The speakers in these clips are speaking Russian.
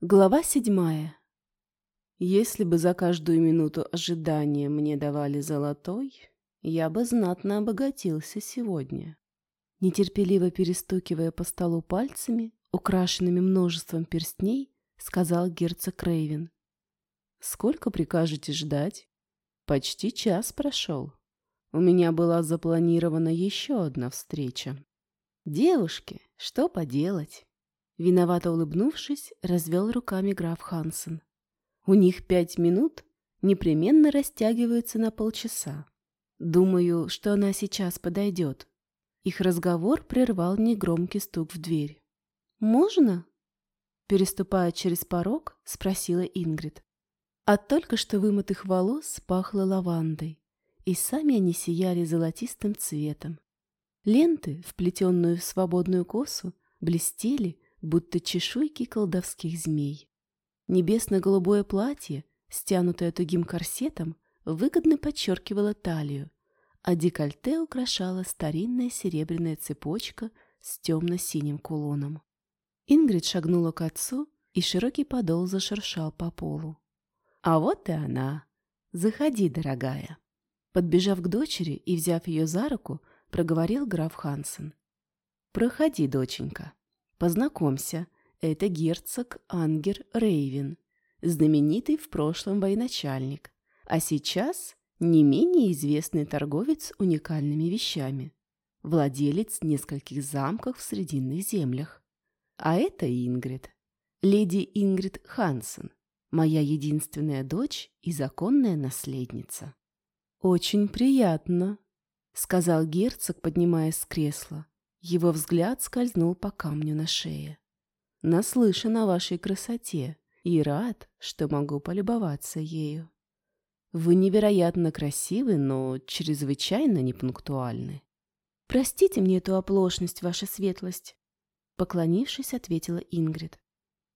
Глава седьмая. Если бы за каждую минуту ожидания мне давали золотой, я бы знатно обогатился сегодня. Нетерпеливо перестукивая по столу пальцами, украшенными множеством перстней, сказал герцог Рейвен. «Сколько прикажете ждать?» «Почти час прошел. У меня была запланирована еще одна встреча». «Девушки, что поделать?» Виновато улыбнувшись, развел руками граф Хансен. У них пять минут непременно растягиваются на полчаса. Думаю, что она сейчас подойдет. Их разговор прервал негромкий стук в дверь. «Можно?» Переступая через порог, спросила Ингрид. От только что вымытых волос пахло лавандой, и сами они сияли золотистым цветом. Ленты, вплетенные в свободную косу, блестели, будто чешуйки колдовских змей. Небесно-голубое платье, стянутое тугим корсетом, выгодно подчеркивало талию, а декольте украшала старинная серебряная цепочка с темно-синим кулоном. Ингрид шагнула к отцу, и широкий подол зашуршал по полу. «А вот и она! Заходи, дорогая!» Подбежав к дочери и взяв ее за руку, проговорил граф Хансен. «Проходи, доченька!» Познакомься, это герцог Ангер Рейвен, знаменитый в прошлом военачальник, а сейчас не менее известный торговец уникальными вещами, владелец нескольких замков в Срединных землях. А это Ингрид, леди Ингрид Хансен, моя единственная дочь и законная наследница. «Очень приятно», — сказал герцог, поднимаясь с кресла. Его взгляд скользнул по камню на шее. «Наслышан о вашей красоте и рад, что могу полюбоваться ею. Вы невероятно красивы, но чрезвычайно непунктуальны». «Простите мне эту оплошность, ваша светлость», — поклонившись, ответила Ингрид.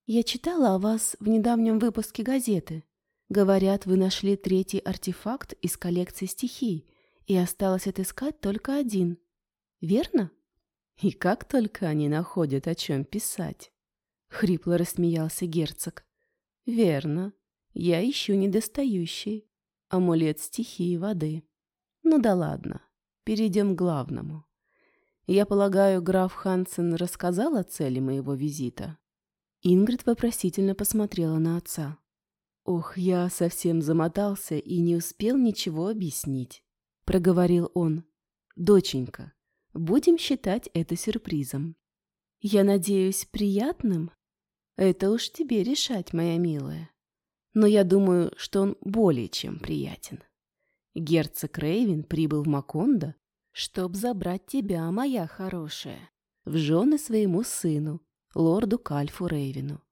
«Я читала о вас в недавнем выпуске газеты. Говорят, вы нашли третий артефакт из коллекции стихий, и осталось отыскать только один. Верно?» И как только они находят, о чем писать. Хрипло рассмеялся герцог. Верно, я ищу недостающий. Амулет стихии воды. Ну да ладно, перейдем к главному. Я полагаю, граф Хансен рассказал о цели моего визита? Ингрид вопросительно посмотрела на отца. «Ох, я совсем замотался и не успел ничего объяснить», — проговорил он. «Доченька, Будем считать это сюрпризом. Я надеюсь, приятным? Это уж тебе решать, моя милая. Но я думаю, что он более чем приятен. Герцог Рейвен прибыл в Макондо, чтоб забрать тебя, моя хорошая, в жены своему сыну, лорду Кальфу Рейвену.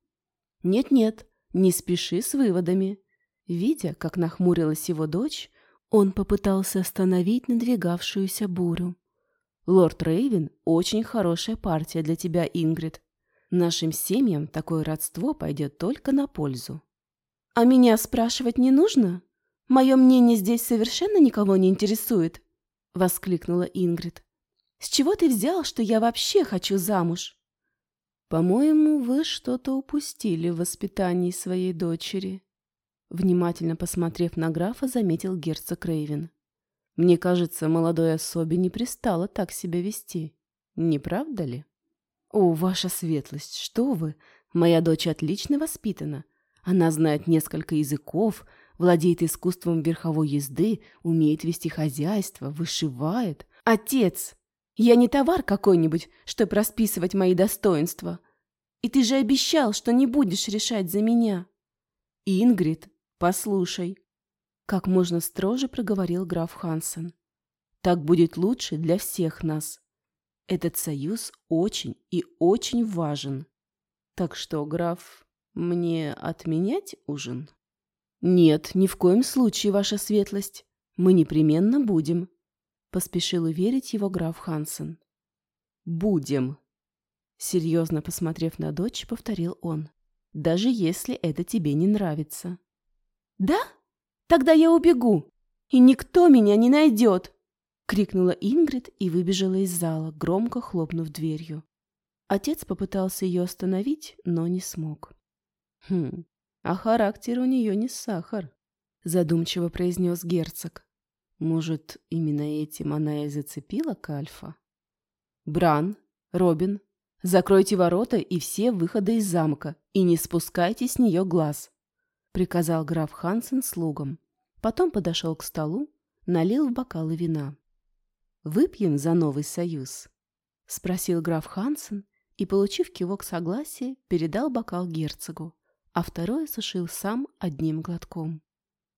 Нет-нет, не спеши с выводами. Видя, как нахмурилась его дочь, он попытался остановить надвигавшуюся бурю. Лорд Рейвен – очень хорошая партия для тебя, Ингрид. Нашим семьям такое родство пойдет только на пользу. А меня спрашивать не нужно? Мое мнение здесь совершенно никого не интересует, — воскликнула Ингрид. С чего ты взял, что я вообще хочу замуж? По-моему, вы что-то упустили в воспитании своей дочери. Внимательно посмотрев на графа, заметил герцог Рейвен. Мне кажется, молодой особе не пристало так себя вести. Не правда ли? О, ваша светлость, что вы! Моя дочь отлично воспитана. Она знает несколько языков, владеет искусством верховой езды, умеет вести хозяйство, вышивает. Отец, я не товар какой-нибудь, чтобы расписывать мои достоинства. И ты же обещал, что не будешь решать за меня. Ингрид, послушай, как можно строже проговорил граф Хансен. Так будет лучше для всех нас. Этот союз очень и очень важен. Так что, граф, мне отменять ужин? Нет, ни в коем случае, ваша светлость. Мы непременно будем. Поспешил уверить его граф Хансен. Будем. Серьезно посмотрев на дочь, повторил он. Даже если это тебе не нравится. Да? Тогда я убегу, и никто меня не найдет!» — крикнула Ингрид и выбежала из зала, громко хлопнув дверью. Отец попытался ее остановить, но не смог. Хм, а характер у нее не сахар, задумчиво произнес герцог. Может, именно этим она и зацепила Кальфа? Бран, Робин, закройте ворота и все выходы из замка, и не спускайте с нее глаз, приказал граф Хансен слугам. Потом подошел к столу, налил в бокалы вина. «Выпьем за новый союз?» — спросил граф Хансен и, получив кивок согласия, передал бокал герцогу, а второй осушил сам одним глотком.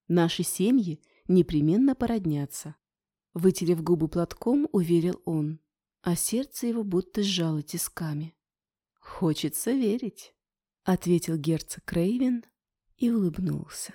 «Наши семьи непременно породнятся», — вытерев губы платком, уверил он, а сердце его будто сжало тисками. «Хочется верить», — ответил герцог Крейвен и улыбнулся.